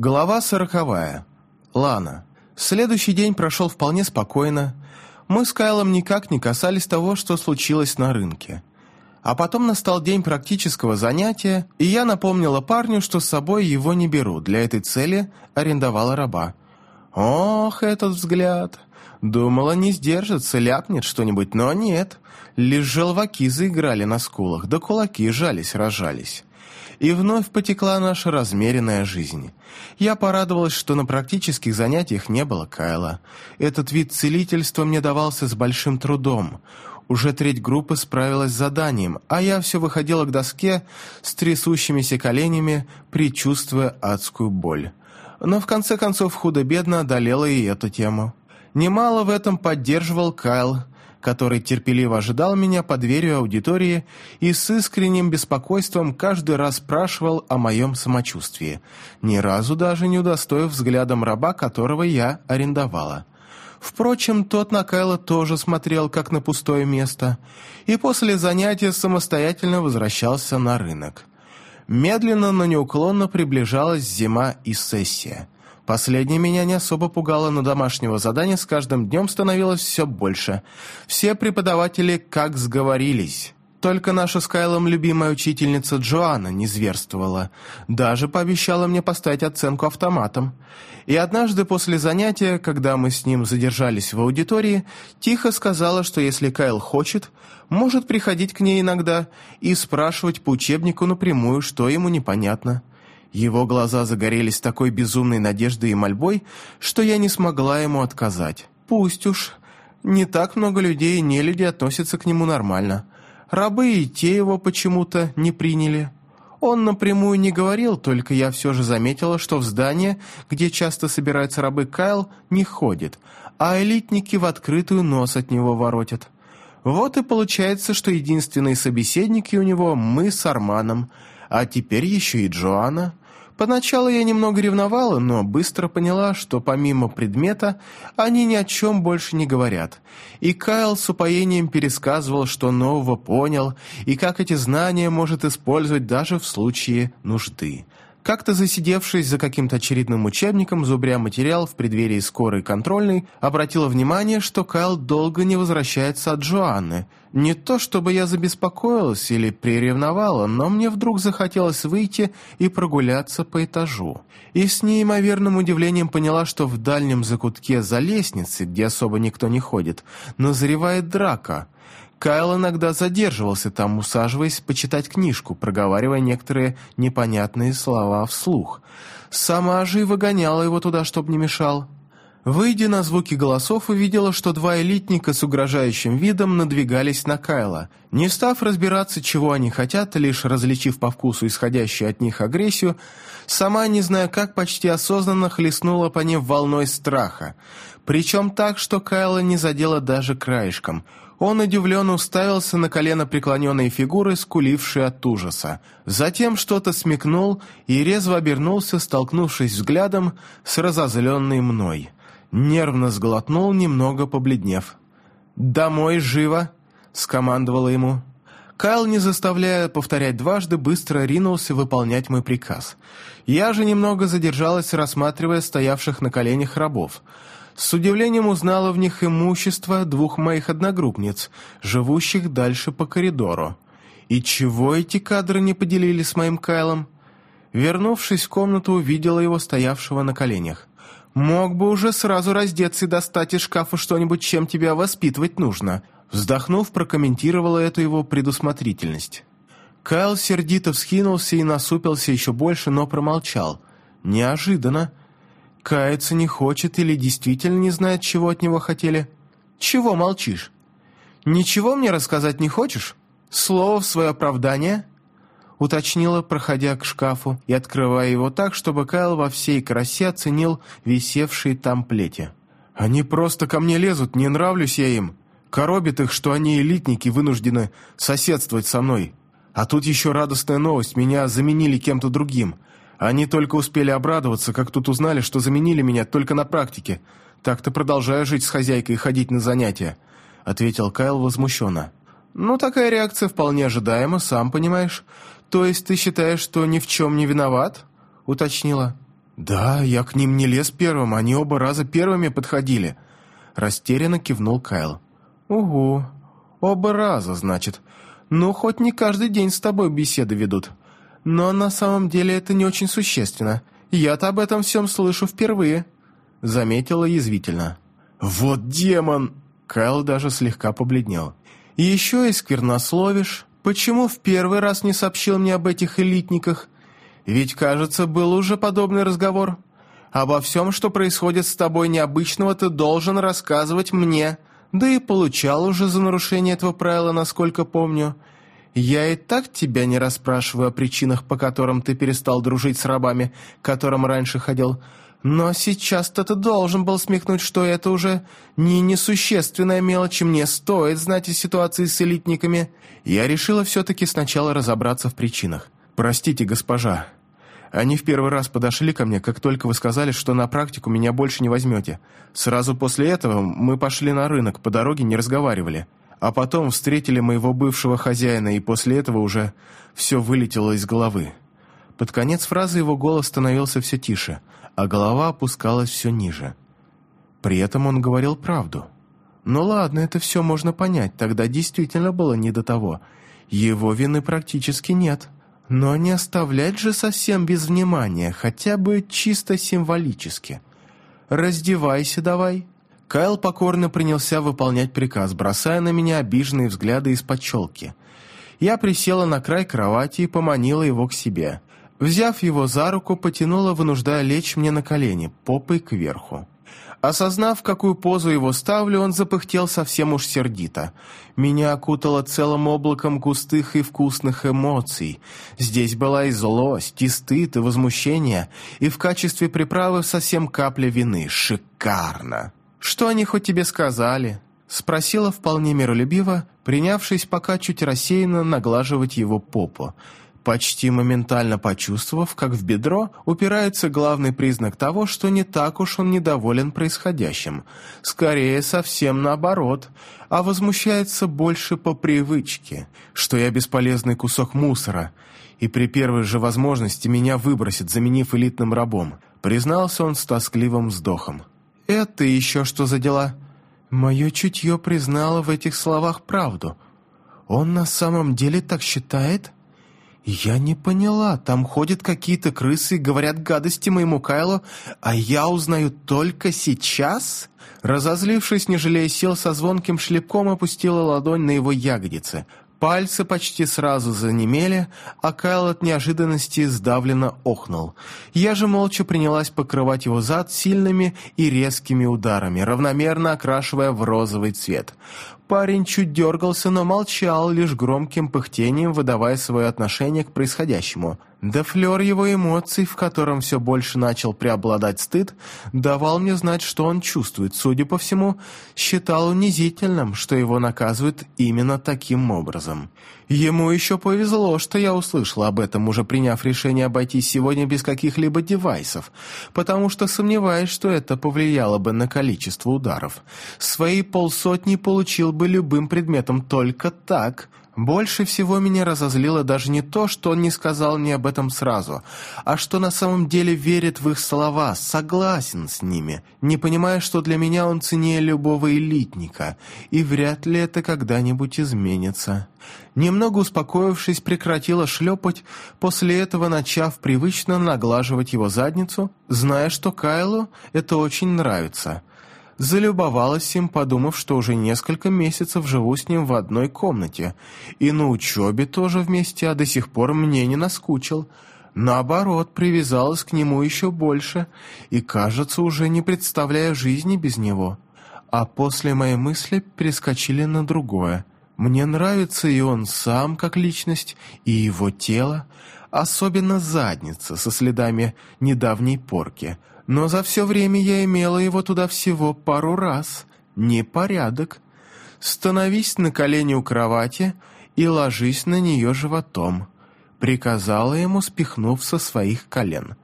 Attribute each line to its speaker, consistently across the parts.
Speaker 1: Глава сороковая. Лана. Следующий день прошел вполне спокойно. Мы с Кайлом никак не касались того, что случилось на рынке. А потом настал день практического занятия, и я напомнила парню, что с собой его не беру. Для этой цели арендовала раба. Ох, этот взгляд! Думала, не сдержится, ляпнет что-нибудь, но нет. Лишь желваки заиграли на скулах, да кулаки жались-рожались и вновь потекла наша размеренная жизнь. Я порадовалась, что на практических занятиях не было Кайла. Этот вид целительства мне давался с большим трудом. Уже треть группы справилась с заданием, а я все выходила к доске с трясущимися коленями, предчувствуя адскую боль. Но в конце концов худо-бедно одолела и эту тему. Немало в этом поддерживал Кайл, который терпеливо ожидал меня под дверью аудитории и с искренним беспокойством каждый раз спрашивал о моем самочувствии, ни разу даже не удостоив взглядом раба, которого я арендовала. Впрочем, тот на Кайла тоже смотрел, как на пустое место, и после занятия самостоятельно возвращался на рынок. Медленно, но неуклонно приближалась зима и сессия – Последнее меня не особо пугало, но домашнего задания с каждым днем становилось все больше. Все преподаватели как сговорились. Только наша с Кайлом любимая учительница Джоанна не зверствовала. Даже пообещала мне поставить оценку автоматом. И однажды после занятия, когда мы с ним задержались в аудитории, тихо сказала, что если Кайл хочет, может приходить к ней иногда и спрашивать по учебнику напрямую, что ему непонятно. Его глаза загорелись такой безумной надеждой и мольбой, что я не смогла ему отказать. Пусть уж. Не так много людей и нелюди относятся к нему нормально. Рабы и те его почему-то не приняли. Он напрямую не говорил, только я все же заметила, что в здание, где часто собираются рабы Кайл, не ходит, а элитники в открытую нос от него воротят. Вот и получается, что единственные собеседники у него мы с Арманом, а теперь еще и Джоанна. Поначалу я немного ревновала, но быстро поняла, что помимо предмета они ни о чем больше не говорят. И Кайл с упоением пересказывал, что нового понял, и как эти знания может использовать даже в случае нужды. Как-то засидевшись за каким-то очередным учебником, зубря материал в преддверии скорой контрольной, обратила внимание, что Кайл долго не возвращается от Джоанны. Не то чтобы я забеспокоилась или приревновала, но мне вдруг захотелось выйти и прогуляться по этажу. И с неимоверным удивлением поняла, что в дальнем закутке за лестницей, где особо никто не ходит, назревает драка – Кайл иногда задерживался там, усаживаясь почитать книжку, проговаривая некоторые непонятные слова вслух. Сама же и выгоняла его туда, чтобы не мешал. Выйдя на звуки голосов, увидела, что два элитника с угрожающим видом надвигались на Кайла. Не став разбираться, чего они хотят, лишь различив по вкусу исходящую от них агрессию, сама, не зная как, почти осознанно хлестнула по ним волной страха. Причем так, что Кайла не задела даже краешком – он удивленно уставился на колено преклоненной фигуры, скулившей от ужаса. Затем что-то смекнул и резво обернулся, столкнувшись взглядом с разозленной мной. Нервно сглотнул, немного побледнев. «Домой живо!» — скомандовала ему. Кайл, не заставляя повторять дважды, быстро ринулся выполнять мой приказ. Я же немного задержалась, рассматривая стоявших на коленях рабов — с удивлением узнала в них имущество двух моих одногруппниц, живущих дальше по коридору. И чего эти кадры не поделили с моим Кайлом? Вернувшись в комнату, увидела его стоявшего на коленях. «Мог бы уже сразу раздеться и достать из шкафа что-нибудь, чем тебя воспитывать нужно», вздохнув, прокомментировала эту его предусмотрительность. Кайл сердито всхинулся и насупился еще больше, но промолчал. Неожиданно. Каяться не хочет или действительно не знает, чего от него хотели? Чего молчишь? Ничего мне рассказать не хочешь? Слово в свое оправдание?» Уточнила, проходя к шкафу и открывая его так, чтобы Кайл во всей красе оценил висевшие там плети. «Они просто ко мне лезут, не нравлюсь я им. Коробит их, что они элитники, вынуждены соседствовать со мной. А тут еще радостная новость, меня заменили кем-то другим. Они только успели обрадоваться, как тут узнали, что заменили меня только на практике. Так-то продолжаю жить с хозяйкой и ходить на занятия», — ответил Кайл возмущенно. «Ну, такая реакция вполне ожидаема, сам понимаешь. То есть ты считаешь, что ни в чем не виноват?» — уточнила. «Да, я к ним не лез первым, они оба раза первыми подходили», — растерянно кивнул Кайл. «Угу, оба раза, значит. Ну, хоть не каждый день с тобой беседы ведут. Но на самом деле это не очень существенно. Я-то об этом всем слышу впервые», — заметила язвительно. «Вот демон!» — Кайл даже слегка побледнел. «Еще и сквернословишь. Почему в первый раз не сообщил мне об этих элитниках?» Ведь, кажется, был уже подобный разговор. Обо всем, что происходит с тобой необычного, ты должен рассказывать мне. Да и получал уже за нарушение этого правила, насколько помню. Я и так тебя не расспрашиваю о причинах, по которым ты перестал дружить с рабами, которым раньше ходил. Но сейчас-то ты должен был смехнуть, что это уже не несущественная мелочь, мне стоит знать о ситуации с элитниками. Я решила все-таки сначала разобраться в причинах. «Простите, госпожа. Они в первый раз подошли ко мне, как только вы сказали, что на практику меня больше не возьмете. Сразу после этого мы пошли на рынок, по дороге не разговаривали. А потом встретили моего бывшего хозяина, и после этого уже все вылетело из головы». Под конец фразы его голос становился все тише, а голова опускалась все ниже. При этом он говорил правду. «Ну ладно, это все можно понять, тогда действительно было не до того. Его вины практически нет». Но не оставлять же совсем без внимания, хотя бы чисто символически. «Раздевайся давай». Кайл покорно принялся выполнять приказ, бросая на меня обиженные взгляды из-под челки. Я присела на край кровати и поманила его к себе. Взяв его за руку, потянула, вынуждая лечь мне на колени, попой кверху. Осознав, какую позу его ставлю, он запыхтел совсем уж сердито. Меня окутало целым облаком густых и вкусных эмоций. Здесь была и злость, и стыд, и возмущение, и в качестве приправы совсем капля вины. Шикарно! «Что они хоть тебе сказали?» Спросила вполне миролюбиво, принявшись пока чуть рассеянно наглаживать его попу почти моментально почувствовав, как в бедро упирается главный признак того, что не так уж он недоволен происходящим. Скорее, совсем наоборот, а возмущается больше по привычке, что я бесполезный кусок мусора, и при первой же возможности меня выбросит, заменив элитным рабом. Признался он с тоскливым вздохом. «Это еще что за дела?» Мое чутье признало в этих словах правду. «Он на самом деле так считает?» «Я не поняла. Там ходят какие-то крысы и говорят гадости моему Кайлу, а я узнаю только сейчас?» Разозлившись, не жалея сил, со звонким шлепком опустила ладонь на его ягодицы. Пальцы почти сразу занемели, а Кайл от неожиданности сдавленно охнул. Я же молча принялась покрывать его зад сильными и резкими ударами, равномерно окрашивая в розовый цвет. Парень чуть дергался, но молчал, лишь громким пыхтением выдавая свое отношение к происходящему. Да флер его эмоций, в котором все больше начал преобладать стыд, давал мне знать, что он чувствует. Судя по всему, считал унизительным, что его наказывают именно таким образом. Ему еще повезло, что я услышала об этом, уже приняв решение обойтись сегодня без каких-либо девайсов, потому что сомневаюсь, что это повлияло бы на количество ударов. Свои полсотни получил бы любым предметом только так – больше всего меня разозлило даже не то, что он не сказал мне об этом сразу, а что на самом деле верит в их слова, согласен с ними, не понимая, что для меня он ценнее любого элитника, и вряд ли это когда-нибудь изменится. Немного успокоившись, прекратила шлепать, после этого начав привычно наглаживать его задницу, зная, что Кайлу это очень нравится – залюбовалась им, подумав, что уже несколько месяцев живу с ним в одной комнате, и на учебе тоже вместе, а до сих пор мне не наскучил. Наоборот, привязалась к нему еще больше, и, кажется, уже не представляя жизни без него. А после моей мысли перескочили на другое. Мне нравится и он сам как личность, и его тело, особенно задница со следами недавней порки – но за все время я имела его туда всего пару раз. Непорядок. Становись на колени у кровати и ложись на нее животом», — приказала ему, спихнув со своих колен.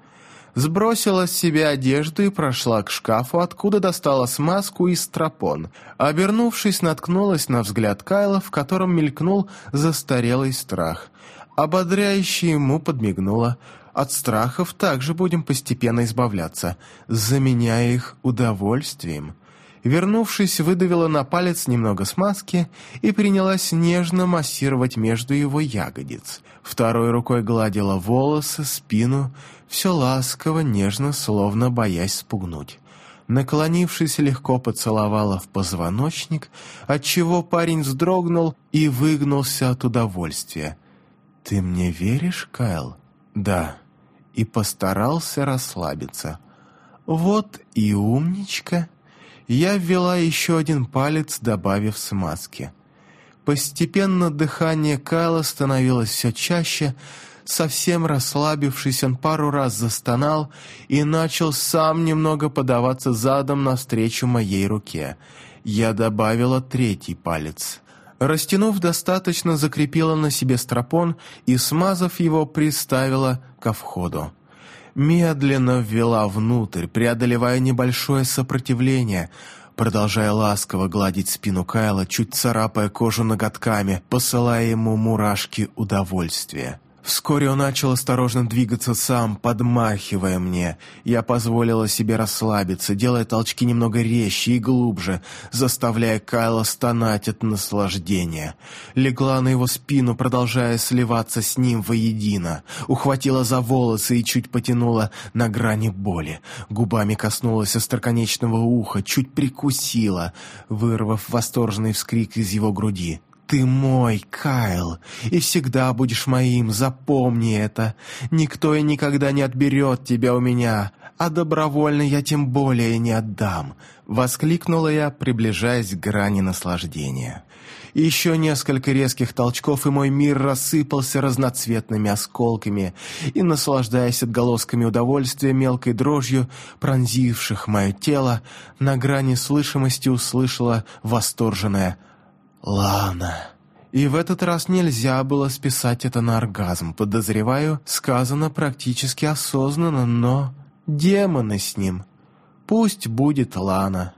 Speaker 1: Сбросила с себя одежду и прошла к шкафу, откуда достала смазку и стропон. Обернувшись, наткнулась на взгляд Кайла, в котором мелькнул застарелый страх. Ободряюще ему подмигнула — От страхов также будем постепенно избавляться, заменяя их удовольствием. Вернувшись, выдавила на палец немного смазки и принялась нежно массировать между его ягодиц. Второй рукой гладила волосы, спину, все ласково, нежно, словно боясь спугнуть. Наклонившись, легко поцеловала в позвоночник, отчего парень вздрогнул и выгнулся от удовольствия. «Ты мне веришь, Кайл?» «Да». И постарался расслабиться. «Вот и умничка!» Я ввела еще один палец, добавив смазки. Постепенно дыхание Кайла становилось все чаще, Совсем расслабившись, он пару раз застонал и начал сам немного подаваться задом навстречу моей руке. Я добавила третий палец. Растянув достаточно, закрепила на себе стропон и, смазав его, приставила ко входу. Медленно ввела внутрь, преодолевая небольшое сопротивление, продолжая ласково гладить спину Кайла, чуть царапая кожу ноготками, посылая ему мурашки удовольствия. Вскоре он начал осторожно двигаться сам, подмахивая мне. Я позволила себе расслабиться, делая толчки немного резче и глубже, заставляя Кайла стонать от наслаждения. Легла на его спину, продолжая сливаться с ним воедино. Ухватила за волосы и чуть потянула на грани боли. Губами коснулась остроконечного уха, чуть прикусила, вырвав восторженный вскрик из его груди. «Ты мой, Кайл, и всегда будешь моим, запомни это. Никто и никогда не отберет тебя у меня, а добровольно я тем более не отдам», — воскликнула я, приближаясь к грани наслаждения. Еще несколько резких толчков, и мой мир рассыпался разноцветными осколками, и, наслаждаясь отголосками удовольствия мелкой дрожью, пронзивших мое тело, на грани слышимости услышала восторженное Лана. И в этот раз нельзя было списать это на оргазм. Подозреваю, сказано практически осознанно, но... Демоны с ним. Пусть будет Лана.